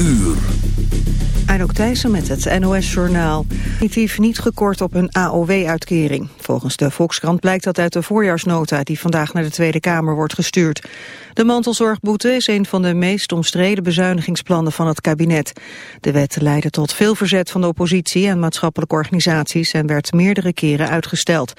uur. Anouk Thijssen met het NOS-journaal. Definitief niet gekort op een AOW-uitkering. Volgens de Volkskrant blijkt dat uit de voorjaarsnota... die vandaag naar de Tweede Kamer wordt gestuurd. De mantelzorgboete is een van de meest omstreden bezuinigingsplannen van het kabinet. De wet leidde tot veel verzet van de oppositie en maatschappelijke organisaties... en werd meerdere keren uitgesteld.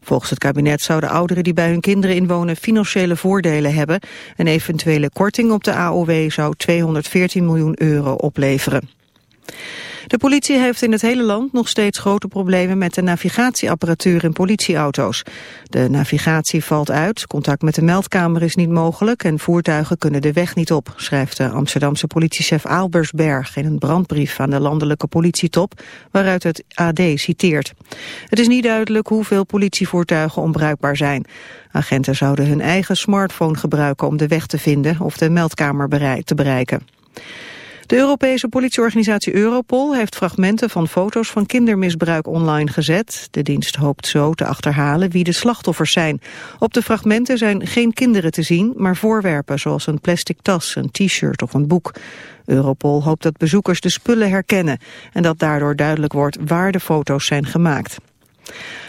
Volgens het kabinet zouden ouderen die bij hun kinderen inwonen... financiële voordelen hebben. Een eventuele korting op de AOW zou 214 miljoen euro opleveren. De politie heeft in het hele land nog steeds grote problemen met de navigatieapparatuur in politieauto's. De navigatie valt uit, contact met de meldkamer is niet mogelijk en voertuigen kunnen de weg niet op, schrijft de Amsterdamse politiechef Aalbersberg in een brandbrief aan de landelijke politietop, waaruit het AD citeert. Het is niet duidelijk hoeveel politievoertuigen onbruikbaar zijn. Agenten zouden hun eigen smartphone gebruiken om de weg te vinden of de meldkamer te bereiken. De Europese politieorganisatie Europol heeft fragmenten van foto's van kindermisbruik online gezet. De dienst hoopt zo te achterhalen wie de slachtoffers zijn. Op de fragmenten zijn geen kinderen te zien, maar voorwerpen zoals een plastic tas, een t-shirt of een boek. Europol hoopt dat bezoekers de spullen herkennen en dat daardoor duidelijk wordt waar de foto's zijn gemaakt.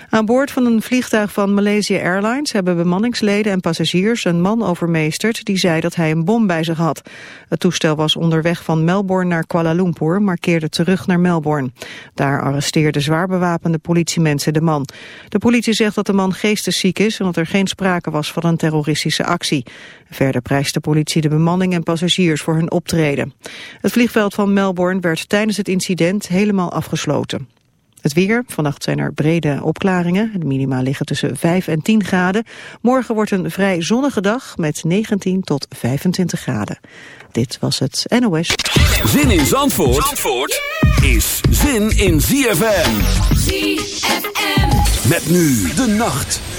Aan boord van een vliegtuig van Malaysia Airlines hebben bemanningsleden en passagiers een man overmeesterd die zei dat hij een bom bij zich had. Het toestel was onderweg van Melbourne naar Kuala Lumpur, maar keerde terug naar Melbourne. Daar arresteerden zwaar bewapende politiemensen de man. De politie zegt dat de man geestesziek is en dat er geen sprake was van een terroristische actie. Verder prijst de politie de bemanning en passagiers voor hun optreden. Het vliegveld van Melbourne werd tijdens het incident helemaal afgesloten. Het weer, vannacht zijn er brede opklaringen. De minima liggen tussen 5 en 10 graden. Morgen wordt een vrij zonnige dag met 19 tot 25 graden. Dit was het NOS. Zin in Zandvoort, Zandvoort is zin in ZFM. ZFM. Met nu de nacht.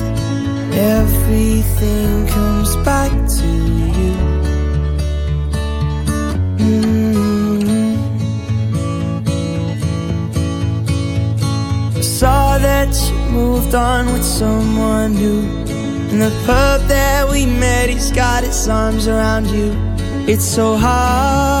Everything comes back to you. Mm-hmm. Saw that you moved on with someone new. And the pub that we met, he's got his arms around you. It's so hard,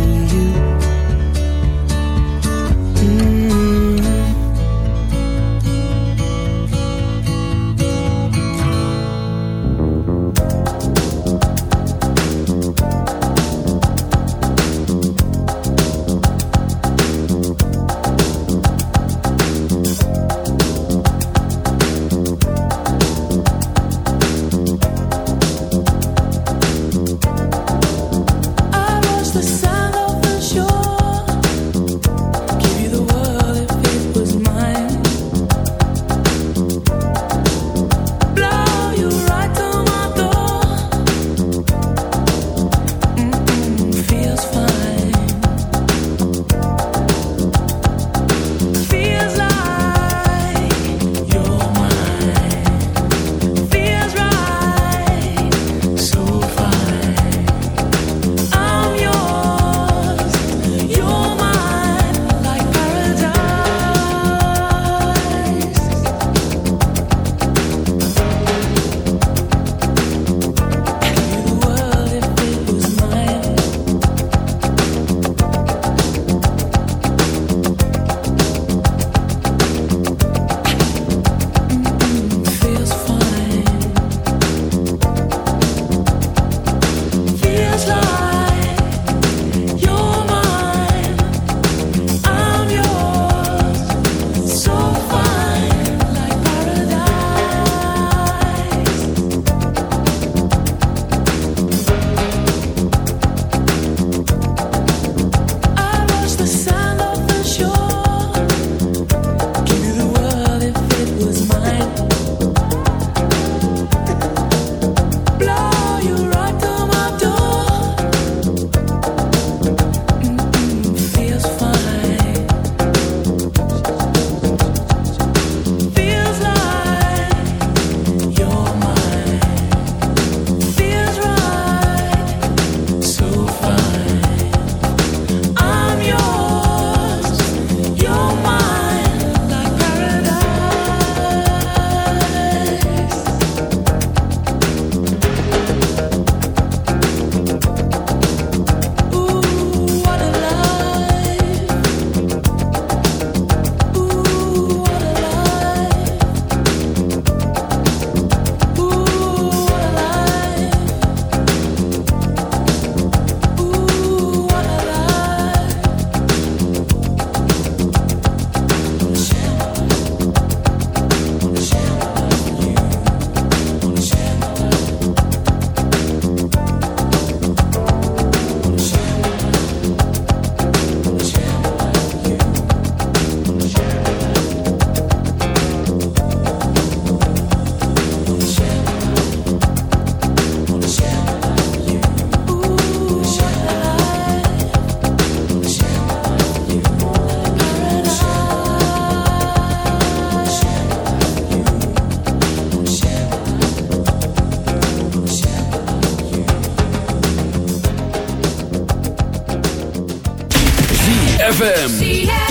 ZFM.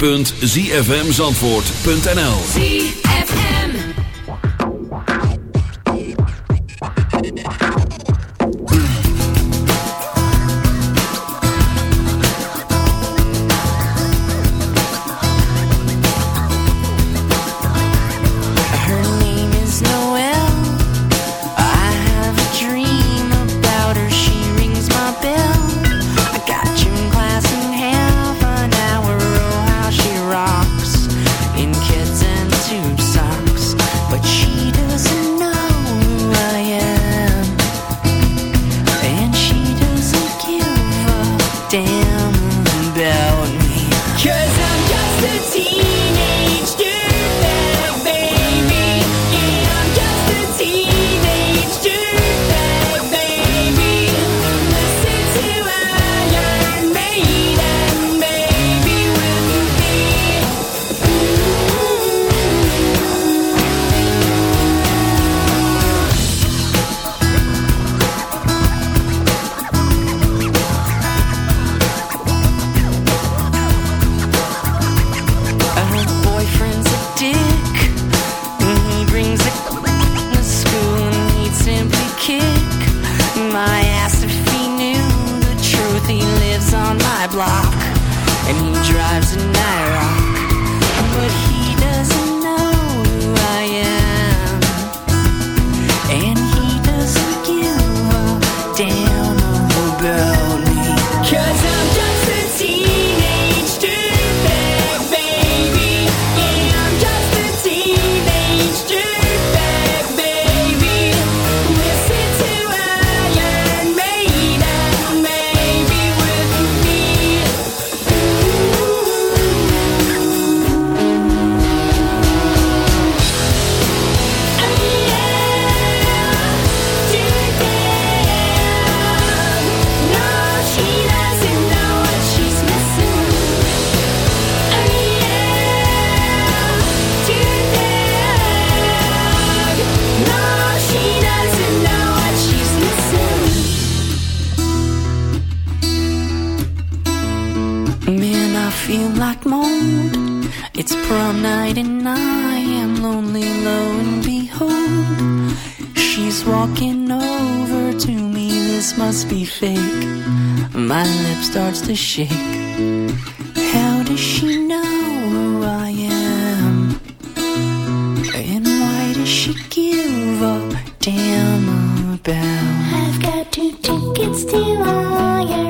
www.zfmzandvoort.nl to shake. How does she know who I am? And why does she give a damn about? I've got two tickets to Iron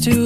to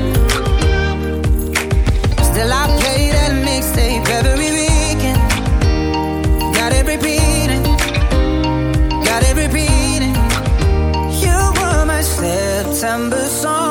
September song,